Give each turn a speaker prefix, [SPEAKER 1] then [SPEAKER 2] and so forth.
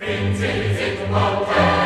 [SPEAKER 1] Vinci it mountain.